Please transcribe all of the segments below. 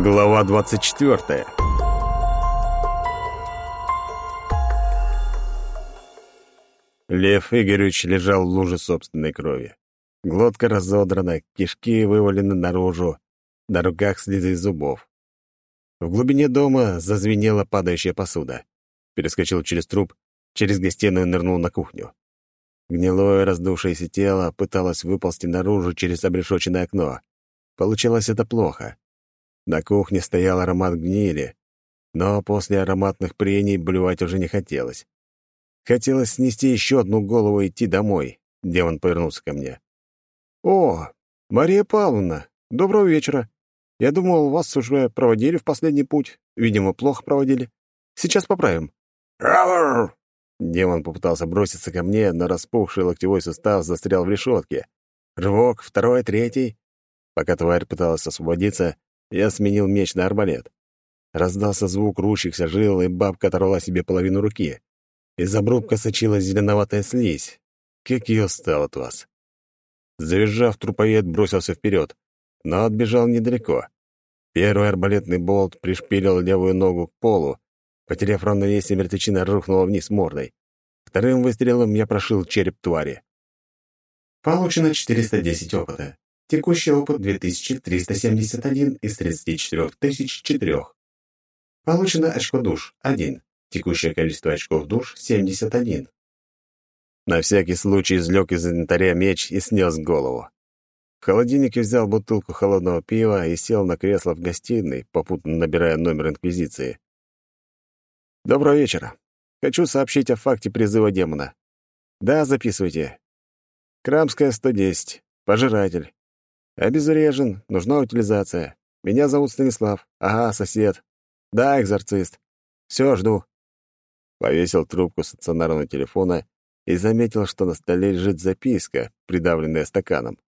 Глава 24. Лев Игоревич лежал в луже собственной крови. Глотка разодрана, кишки вывалены наружу, на руках следы зубов. В глубине дома зазвенела падающая посуда. Перескочил через труп, через гостиную нырнул на кухню. Гнилое раздувшееся тело пыталось выползти наружу через обрешоченное окно. Получилось это плохо. На кухне стоял аромат гнили, но после ароматных прений блювать уже не хотелось. Хотелось снести еще одну голову и идти домой. Демон повернулся ко мне. «О, Мария Павловна, доброго вечера. Я думал, вас уже проводили в последний путь. Видимо, плохо проводили. Сейчас поправим». Демон попытался броситься ко мне, но распухший локтевой сустав застрял в решетке. Рывок, второй, третий. Пока тварь пыталась освободиться, я сменил меч на арбалет. Раздался звук рущихся жил, и бабка оторвала себе половину руки. Из обрубка сочилась зеленоватая слизь. Как я устал от вас. Завизжав, трупоед бросился вперед, но отбежал недалеко. Первый арбалетный болт пришпилил левую ногу к полу. Потеряв равновесие, мертвечина рухнула вниз мордой. Вторым выстрелом я прошил череп твари. Получено 410 опыта. Текущий опыт 2371 из 34004. Получено очко душ 1. Текущее количество очков душ 71. На всякий случай извлек из инвентаря меч и снес голову. В холодильнике взял бутылку холодного пива и сел на кресло в гостиной, попутно набирая номер Инквизиции. «Доброго вечера. Хочу сообщить о факте призыва демона. Да, записывайте. Крамская, 110. Пожиратель. Обезврежен, нужна утилизация. Меня зовут Станислав. Ага, сосед. Да, экзорцист. Все, жду. Повесил трубку стационарного телефона и заметил, что на столе лежит записка, придавленная стаканом.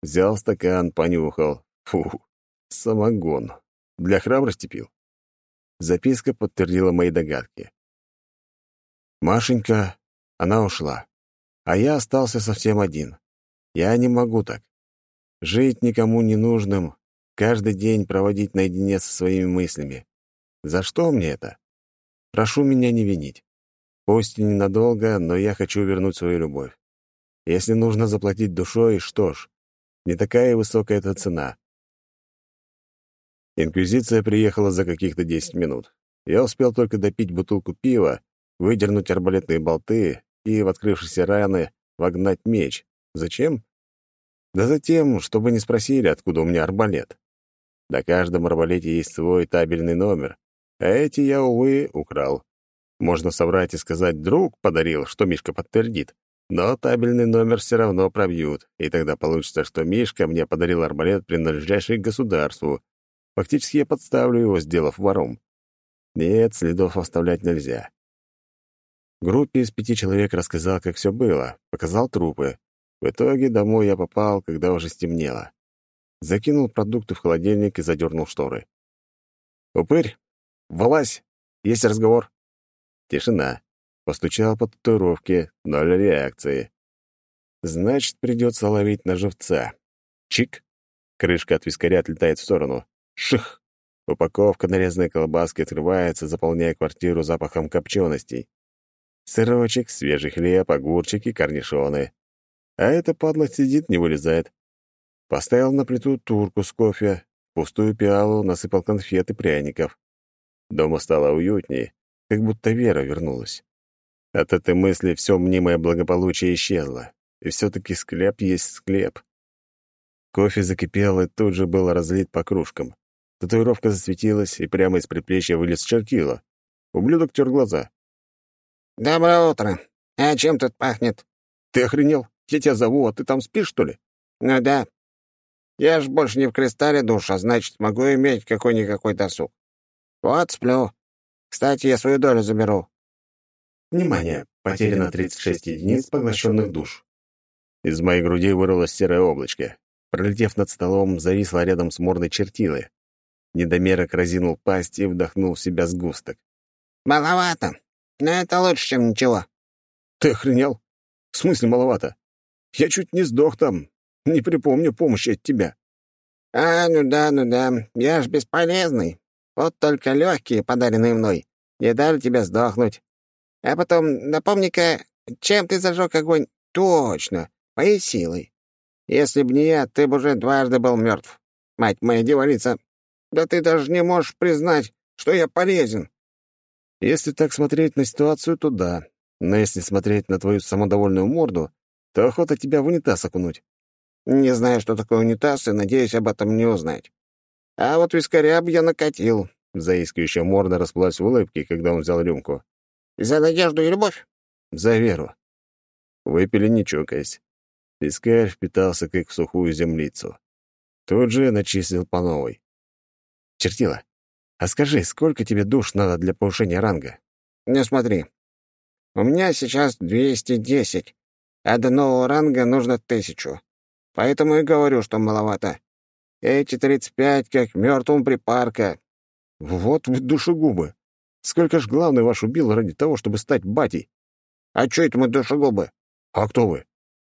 Взял стакан, понюхал. Фу, самогон. Для храбрости пил. Записка подтвердила мои догадки. Машенька, она ушла. А я остался совсем один. Я не могу так. Жить никому не нужным, каждый день проводить наедине со своими мыслями. За что мне это? Прошу меня не винить. Пусть и ненадолго, но я хочу вернуть свою любовь. Если нужно заплатить душой, что ж, не такая высокая эта цена. Инквизиция приехала за каких-то десять минут. Я успел только допить бутылку пива, выдернуть арбалетные болты и в открывшиеся раны вогнать меч. Зачем? Да затем, чтобы не спросили, откуда у меня арбалет. На каждом арбалете есть свой табельный номер, а эти я, увы, украл. Можно соврать и сказать, друг подарил, что Мишка подтвердит. Но табельный номер все равно пробьют, и тогда получится, что Мишка мне подарил арбалет, принадлежащий государству. Фактически я подставлю его, сделав вором. Нет, следов оставлять нельзя. Группе из пяти человек рассказал, как все было, показал трупы, в итоге домой я попал, когда уже стемнело. Закинул продукты в холодильник и задернул шторы. «Упырь, вылазь! Есть разговор!» Тишина. Постучал по татуировке, ноль реакции. Значит, придется ловить на живца. Чик! Крышка от вискаря отлетает в сторону. Ших! Упаковка нарезанной колбаски открывается, заполняя квартиру запахом копченостей. Сырочек, свежий хлеб, огурчики, корнишоны. А эта падла сидит, не вылезает. Поставил на плиту турку с кофе, пустую пиалу насыпал конфет и пряников. Дома стало уютнее, как будто Вера вернулась. От этой мысли все мнимое благополучие исчезло. И все-таки склеп есть склеп. Кофе закипел и тут же был разлит по кружкам. Татуировка засветилась, и прямо из предплечья вылез чертила. Ублюдок тер глаза. «Доброе утро. А чем тут пахнет?» «Ты охренел? Я тебя зову, а ты там спишь, что ли?» «Ну да. Я ж больше не в кристалле душ, а значит, могу иметь какой-никакой досуг. Вот сплю. Кстати, я свою долю заберу». Внимание! Потеряно 36 единиц поглощенных душ. Из моей груди вырвалось серое облачко. Пролетев над столом, зависло рядом с мордой чертилы. Недомерок разинул пасть и вдохнул в себя сгусток. «Маловато, но это лучше, чем ничего». «Ты охренел? В смысле маловато? Я чуть не сдох там. Не припомню помощи от тебя. «А, ну да, ну да, я ж бесполезный. Вот только легкие, подаренные мной, не дали тебе сдохнуть. А потом, напомни-ка, чем ты зажег огонь? Точно, моей силой. Если б не я, ты бы уже дважды был мертв. Мать моя девалица, да ты даже не можешь признать, что я полезен. Если так смотреть на ситуацию, то да. Но если смотреть на твою самодовольную морду, то охота тебя в унитаз окунуть. Не знаю, что такое унитаз, и надеюсь об этом не узнать. А вот вискаря б я накатил. Заискивающая морда расплылась в улыбке, когда он взял рюмку. «За надежду и любовь?» «За веру». Выпили, не чокаясь. Вискарь впитался, как в сухую землицу. Тут же начислил по новой. «Чертила, а скажи, сколько тебе душ надо для повышения ранга?» «Не смотри. У меня сейчас 210, до нового ранга нужно тысячу. Поэтому и говорю, что маловато. Эти 35 как мертвому припарка. Вот вы душегубы. Сколько ж главный ваш убил ради того, чтобы стать батей? А чё это мы душегубы? А кто вы?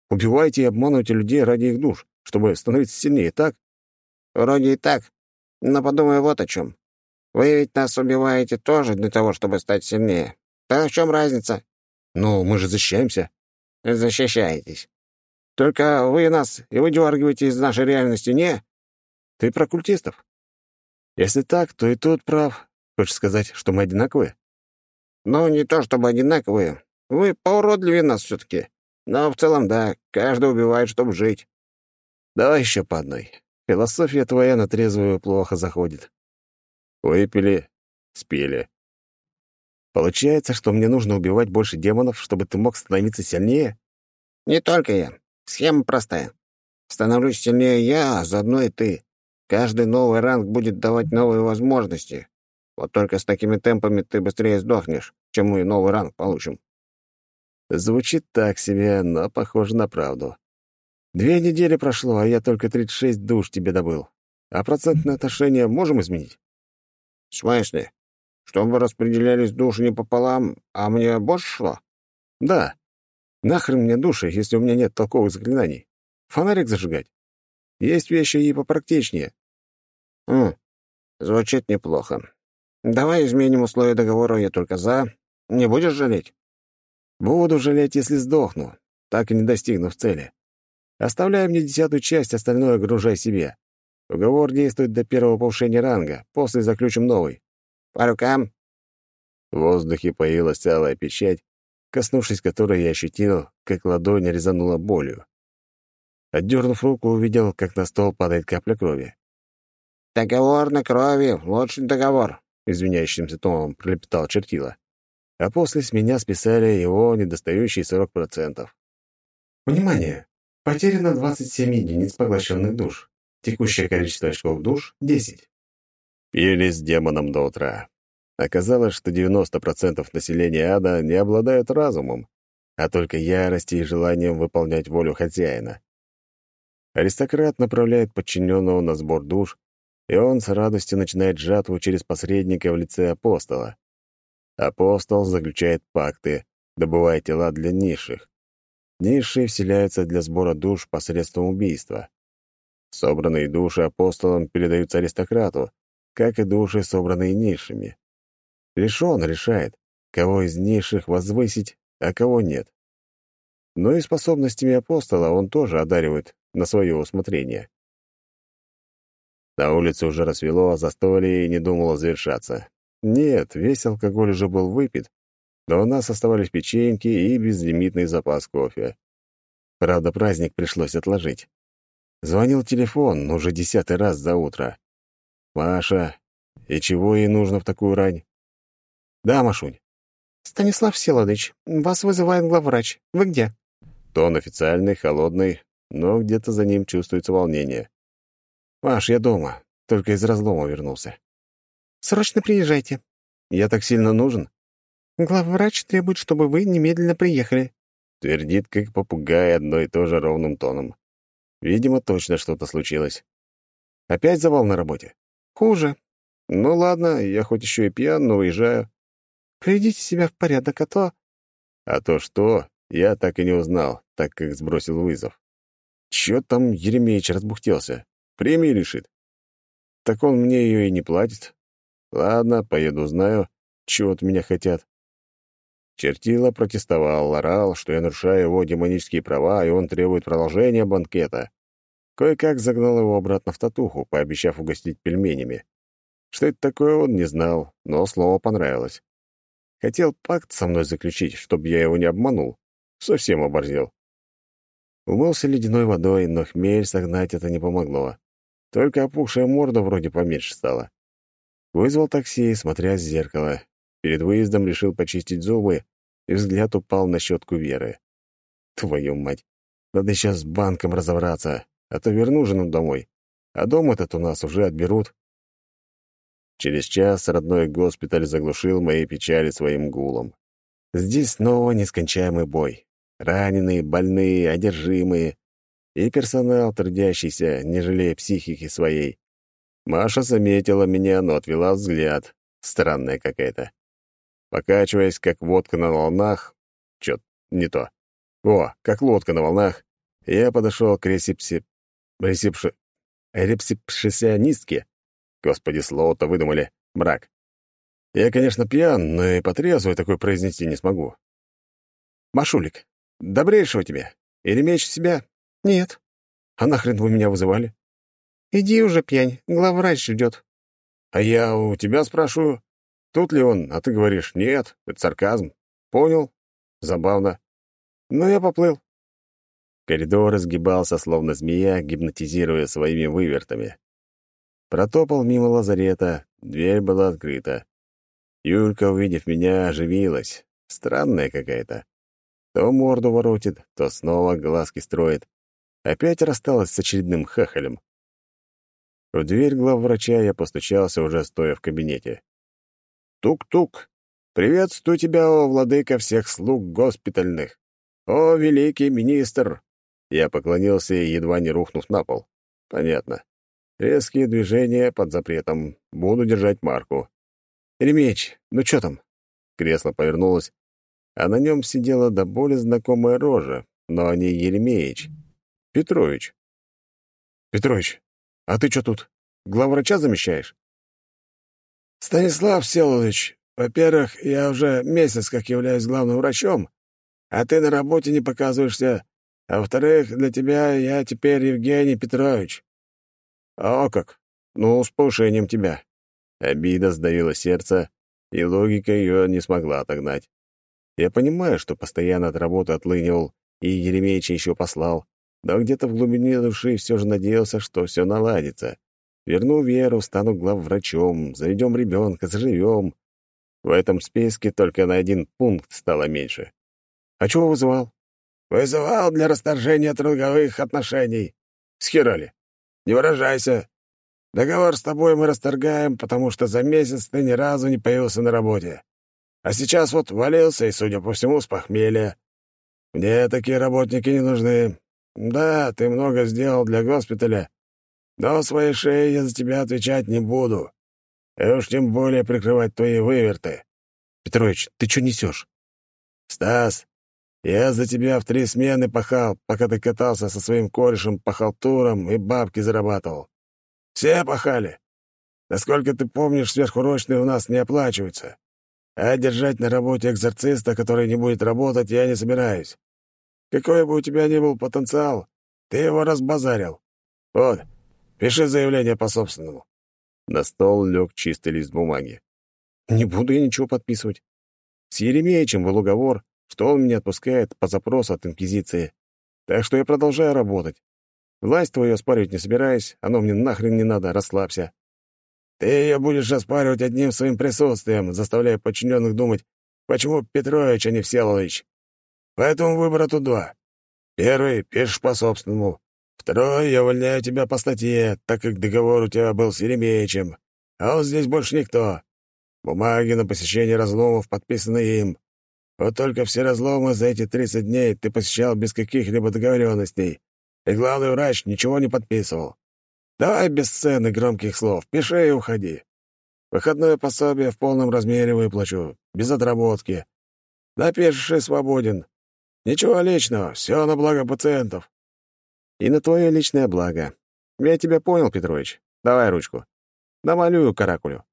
Убиваете и обманываете людей ради их душ, чтобы становиться сильнее, так? Вроде и так. Но подумай вот о чем. Вы ведь нас убиваете тоже для того, чтобы стать сильнее. Так в чем разница? Ну, мы же защищаемся. Защищаетесь. Только вы нас и выдергиваете из нашей реальности, не? Ты про культистов? Если так, то и тут прав. Хочешь сказать, что мы одинаковые? Ну, не то чтобы одинаковые. Вы поуродливее нас все-таки. Но в целом, да, каждый убивает, чтобы жить. Давай еще по одной. Философия твоя на трезвую плохо заходит. Выпили, спели. Получается, что мне нужно убивать больше демонов, чтобы ты мог становиться сильнее? Не только я. Схема простая. Становлюсь сильнее я, а заодно и ты. Каждый новый ранг будет давать новые возможности. Вот только с такими темпами ты быстрее сдохнешь, чем мы новый ранг получим. Звучит так себе, но похоже на правду. Две недели прошло, а я только 36 душ тебе добыл. А процентное отношение можем изменить? В смысле? Чтобы распределялись души не пополам, а мне больше шло? Да. Нахрен мне души, если у меня нет толковых заклинаний? Фонарик зажигать? Есть вещи и попрактичнее. Хм, звучит неплохо. Давай изменим условия договора, я только за. Не будешь жалеть? Буду жалеть, если сдохну, так и не достигнув цели. Оставляй мне десятую часть, остальное гружай себе. Уговор действует до первого повышения ранга, после заключим новый. По рукам?» В воздухе появилась целая печать, коснувшись которой я ощутил, как ладонь резанула болью. Отдернув руку, увидел, как на стол падает капля крови. «Договор на крови, лучший договор», — извиняющимся тоном пролепетал чертила. А после с меня списали его недостающие 40%. Внимание! Потеряно 27 единиц поглощенных душ. Текущее количество очков душ — 10. Пили с демоном до утра. Оказалось, что 90% населения ада не обладают разумом, а только яростью и желанием выполнять волю хозяина. Аристократ направляет подчиненного на сбор душ, и он с радостью начинает жатву через посредника в лице апостола. Апостол заключает пакты, добывая тела для низших. Низшие вселяются для сбора душ посредством убийства. Собранные души апостолом передаются аристократу, как и души, собранные низшими. Лишь он решает, кого из низших возвысить, а кого нет. Но и способностями апостола он тоже одаривает на свое усмотрение. На улице уже рассвело, а застолье не думало завершаться. Нет, весь алкоголь уже был выпит, но у нас оставались печеньки и безлимитный запас кофе. Правда, праздник пришлось отложить. Звонил телефон уже десятый раз за утро. «Маша, и чего ей нужно в такую рань?» «Да, Машунь». «Станислав Всеволодович, вас вызывает главврач. Вы где?» Тон официальный, холодный, но где-то за ним чувствуется волнение. «Маш, я дома, только из разлома вернулся». «Срочно приезжайте». «Я так сильно нужен?» «Главврач требует, чтобы вы немедленно приехали». Твердит, как попугай, одно и то же ровным тоном. Видимо, точно что-то случилось. Опять завал на работе? Хуже. Ну ладно, я хоть еще и пьян, но уезжаю. Приведите себя в порядок, а то... А то что, я так и не узнал, так как сбросил вызов. Чё там Еремеич разбухтелся? Премию лишит? так он мне ее и не платит. Ладно, поеду, знаю, чего от меня хотят. Чертила протестовал, орал, что я нарушаю его демонические права, и он требует продолжения банкета. Кое-как загнал его обратно в татуху, пообещав угостить пельменями. Что это такое, он не знал, но слово понравилось. Хотел пакт со мной заключить, чтобы я его не обманул. Совсем оборзел. Умылся ледяной водой, но хмель согнать это не помогло. Только опухшая морда вроде поменьше стала. Вызвал такси, смотря в зеркало. Перед выездом решил почистить зубы, и взгляд упал на щетку Веры. Твою мать! Надо сейчас с банком разобраться, а то верну жену домой. А дом этот у нас уже отберут. Через час родной госпиталь заглушил мои печали своим гулом. Здесь снова нескончаемый бой. Раненые, больные, одержимые. И персонал, трудящийся, не жалея психики своей. Маша заметила меня, но отвела взгляд. Странная какая-то. Покачиваясь, как водка на волнах... Чё, не то. О, как лодка на волнах. Я подошел к ресепси... ресепши... ресепшисионистке. Господи, слово-то выдумали. Брак. Я, конечно, пьян, но и по такой произнести не смогу. «Машулик, добрейшего тебе. Или меч в себя?» «Нет». «А нахрен вы меня вызывали?» «Иди уже, пьянь, главврач ждет». «А я у тебя спрашиваю, тут ли он, а ты говоришь, нет, это сарказм. Понял? Забавно. Но я поплыл». Коридор изгибался, словно змея, гипнотизируя своими вывертами. Протопал мимо лазарета, дверь была открыта. Юлька, увидев меня, оживилась. Странная какая-то. То морду воротит, то снова глазки строит. Опять рассталась с очередным хахалем. В дверь главврача я постучался, уже стоя в кабинете. «Тук-тук! Приветствую тебя, о владыка всех слуг госпитальных! О, великий министр!» Я поклонился, едва не рухнув на пол. «Понятно. Резкие движения под запретом. Буду держать марку. «Ремеч, ну что там?» Кресло повернулось, а на нем сидела до боли знакомая рожа, но не Еремеич. Петрович. «Петрович, а ты что тут? Главврача замещаешь?» «Станислав Всеволодович, во-первых, я уже месяц как являюсь главным врачом, а ты на работе не показываешься, а во-вторых, для тебя я теперь Евгений Петрович». «А как? Ну, с повышением тебя. Обида сдавила сердце, и логика ее не смогла отогнать. Я понимаю, что постоянно от работы отлынивал, и Еремеича еще послал, но где-то в глубине души все же надеялся, что все наладится. Верну веру, стану главврачом, заведем ребенка, заживем. В этом списке только на один пункт стало меньше. А чего вызывал? Вызывал для расторжения трудовых отношений. Схерали. Не выражайся. Договор с тобой мы расторгаем, потому что за месяц ты ни разу не появился на работе. А сейчас вот валился и, судя по всему, с похмелья. Мне такие работники не нужны. Да, ты много сделал для госпиталя, но своей шеей я за тебя отвечать не буду. И уж тем более прикрывать твои выверты. Петрович, ты что несешь? Стас, я за тебя в три смены пахал, пока ты катался со своим корешем по халтурам и бабки зарабатывал. Все пахали. Насколько ты помнишь, сверхурочные у нас не оплачиваются. А держать на работе экзорциста, который не будет работать, я не собираюсь. Какой бы у тебя ни был потенциал, ты его разбазарил. Вот, пиши заявление по собственному». На стол лег чистый лист бумаги. «Не буду я ничего подписывать. С Еремеичем был уговор, что он меня отпускает по запросу от Инквизиции. Так что я продолжаю работать. Власть твою оспаривать не собираюсь, оно мне нахрен не надо, расслабься. Ты ее будешь оспаривать одним своим присутствием, заставляя подчиненных думать, почему Петрович, а не Всеволодович. Поэтому выбора тут два. Первый — пишешь по собственному. Второй — я увольняю тебя по статье, так как договор у тебя был с Еремеевичем, а он здесь больше никто. Бумаги на посещение разломов подписаны им. Вот только все разломы за эти 30 дней ты посещал без каких-либо договоренностей и главный врач ничего не подписывал. Давай без сцены громких слов, пиши и уходи. Выходное пособие в полном размере выплачу, без отработки. Напишешь и свободен. Ничего личного, все на благо пациентов. И на твое личное благо. Я тебя понял, Петрович. Давай ручку. Намалюю каракулю».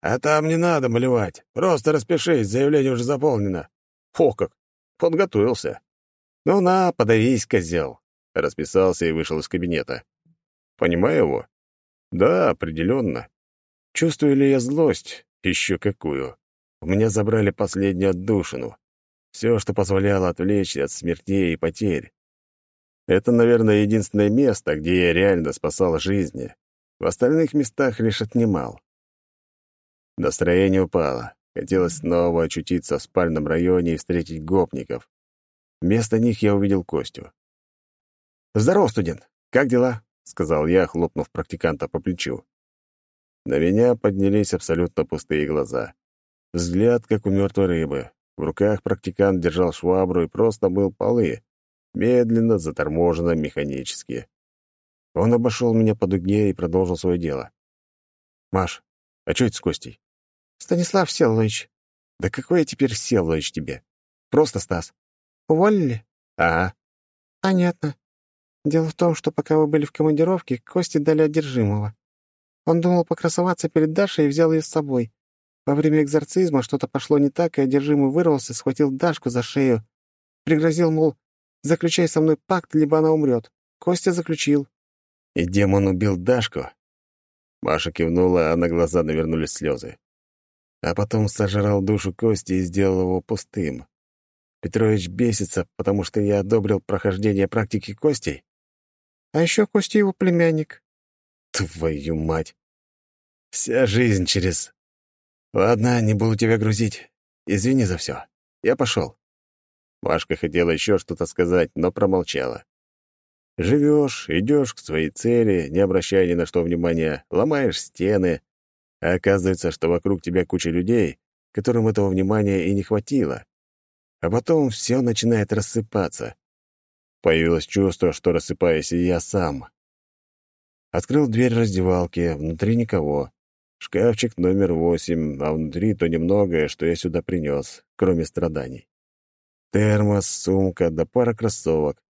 «А там не надо малевать. Просто распишись, заявление уже заполнено». Фу как! Подготовился. «Ну на, подавись, козел!» Расписался и вышел из кабинета. Понимаю его? Да, определенно. Чувствую ли я злость? Еще какую. У меня забрали последнюю отдушину. Все, что позволяло отвлечься от смертей и потерь. Это, наверное, единственное место, где я реально спасал жизни. В остальных местах лишь отнимал. Настроение упало. Хотелось снова очутиться в спальном районе и встретить гопников. Вместо них я увидел Костю. «Здорово, студент. Как дела?» — сказал я, хлопнув практиканта по плечу. На меня поднялись абсолютно пустые глаза. Взгляд, как у мертвой рыбы. В руках практикант держал швабру и просто мыл полы. Медленно, заторможенно, механически. Он обошел меня по дуге и продолжил свое дело. «Маш, а что это с Костей?» «Станислав Селович». «Да какой я теперь Селович тебе? Просто Стас». «Уволили?» «Ага». «Понятно. Дело в том, что пока вы были в командировке, Косте дали одержимого. Он думал покрасоваться перед Дашей и взял ее с собой. Во время экзорцизма что-то пошло не так, и одержимый вырвался, схватил Дашку за шею. Пригрозил, мол, заключай со мной пакт, либо она умрет. Костя заключил. И демон убил Дашку? Маша кивнула, а на глаза навернулись слезы. А потом сожрал душу Кости и сделал его пустым. Петрович бесится, потому что я одобрил прохождение практики Костей? А еще Костя его племянник. Твою мать! Вся жизнь через... Ладно, не буду тебя грузить. Извини за все. Я пошел. Машка хотела еще что-то сказать, но промолчала. Живешь, идешь к своей цели, не обращая ни на что внимания, ломаешь стены, а оказывается, что вокруг тебя куча людей, которым этого внимания и не хватило. А потом все начинает рассыпаться. Появилось чувство, что рассыпаюсь и я сам. Открыл дверь раздевалки, внутри никого. Шкафчик номер восемь, а внутри то немногое, что я сюда принес, кроме страданий. Термос, сумка да пара кроссовок.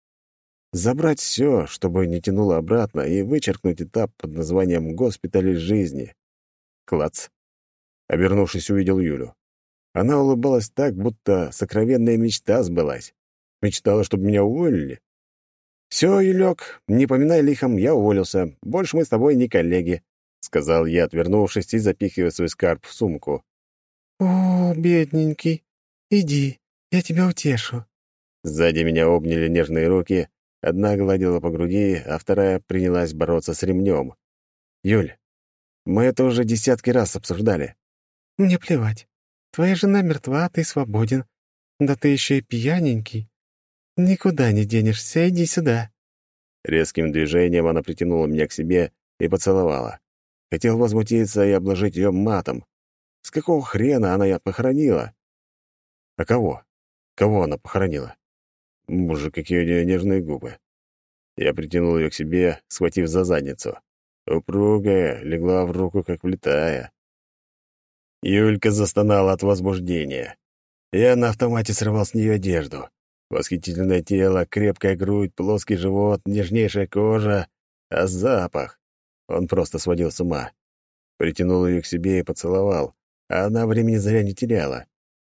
Забрать все, чтобы не тянуло обратно, и вычеркнуть этап под названием «Госпиталь из жизни». Клац. Обернувшись, увидел Юлю. Она улыбалась так, будто сокровенная мечта сбылась. Мечтала, чтобы меня уволили. «Все, Юлек, не поминай лихом, я уволился. Больше мы с тобой не коллеги», — сказал я, отвернувшись и запихивая свой скарб в сумку. «О, бедненький, иди, я тебя утешу». Сзади меня обняли нежные руки, одна гладила по груди, а вторая принялась бороться с ремнем. «Юль, мы это уже десятки раз обсуждали». «Мне плевать. Твоя жена мертва, а ты свободен. Да ты еще и пьяненький. Никуда не денешься, иди сюда». Резким движением она притянула меня к себе и поцеловала. Хотел возмутиться и обложить ее матом. С какого хрена она я похоронила? А кого? Кого она похоронила? Боже, какие у нее нежные губы. Я притянул ее к себе, схватив за задницу. Упругая, легла в руку, как влетая. Юлька застонала от возбуждения. Я на автомате срывал с нее одежду. Восхитительное тело, крепкая грудь, плоский живот, нежнейшая кожа, а запах. Он просто сводил с ума. Притянул ее к себе и поцеловал, а она времени зря не теряла.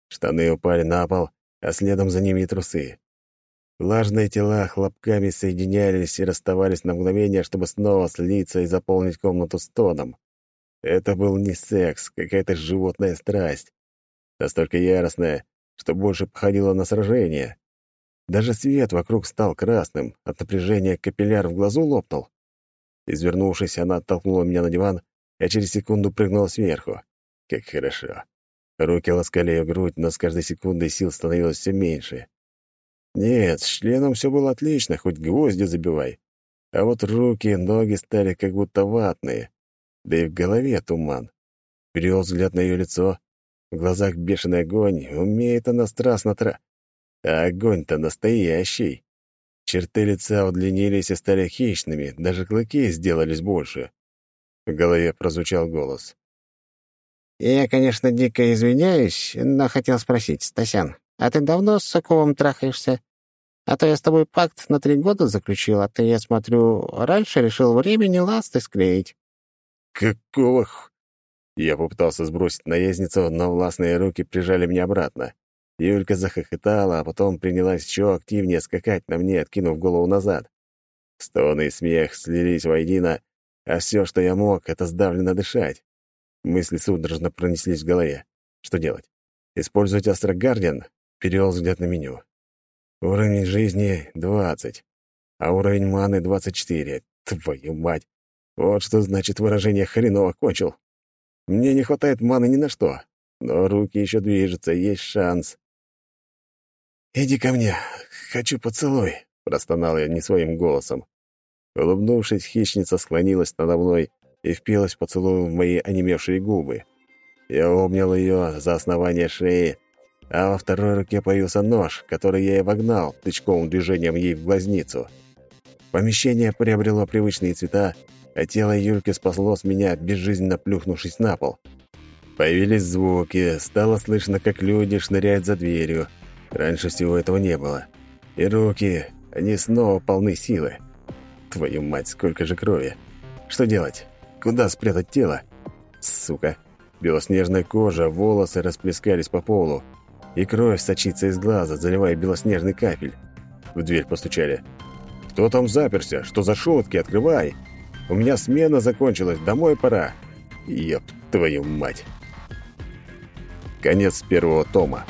Штаны упали на пол, а следом за ними и трусы. Влажные тела хлопками соединялись и расставались на мгновение, чтобы снова слиться и заполнить комнату стоном. Это был не секс, какая-то животная страсть. Настолько яростная, что больше походила на сражение. Даже свет вокруг стал красным, от напряжения капилляр в глазу лопнул. Извернувшись, она оттолкнула меня на диван, а через секунду прыгнула сверху. Как хорошо. Руки ласкали ее грудь, но с каждой секундой сил становилось все меньше. Нет, с членом все было отлично, хоть гвозди забивай. А вот руки, ноги стали как будто ватные. Да и в голове туман. Перевел взгляд на ее лицо. В глазах бешеный огонь. Умеет она страстно тра... А огонь-то настоящий. Черты лица удлинились и стали хищными, даже клыки сделались больше. В голове прозвучал голос. «Я, конечно, дико извиняюсь, но хотел спросить, Стасян, а ты давно с Соковым трахаешься? А то я с тобой пакт на три года заключил, а ты, я смотрю, раньше решил времени ласты склеить». Какого х... Я попытался сбросить наездницу, но властные руки прижали меня обратно. Юлька захохотала, а потом принялась еще активнее скакать на мне, откинув голову назад. Стоны и смех слились воедино, а все, что я мог, — это сдавленно дышать. Мысли судорожно пронеслись в голове. Что делать? Использовать Астрогардиан? Перевел взгляд на меню. Уровень жизни — двадцать, а уровень маны — двадцать четыре. Твою мать! Вот что значит выражение «хреново кончил». Мне не хватает маны ни на что, но руки еще движутся, есть шанс. «Иди ко мне, хочу поцелуй», — простонал я не своим голосом. Улыбнувшись, хищница склонилась надо мной и впилась поцелуем в мои онемевшие губы. Я обнял ее за основание шеи, а во второй руке появился нож, который я и вогнал тычковым движением ей в глазницу. Помещение приобрело привычные цвета, а тело Юльки спасло с меня, безжизненно плюхнувшись на пол. Появились звуки, стало слышно, как люди шныряют за дверью. Раньше всего этого не было. И руки, они снова полны силы. Твою мать, сколько же крови. Что делать? Куда спрятать тело? Сука. Белоснежная кожа, волосы расплескались по полу и кровь сочится из глаза, заливая белоснежный кафель. В дверь постучали. «Кто там заперся? Что за шутки? Открывай! У меня смена закончилась, домой пора!» Еп, твою мать! Конец первого тома.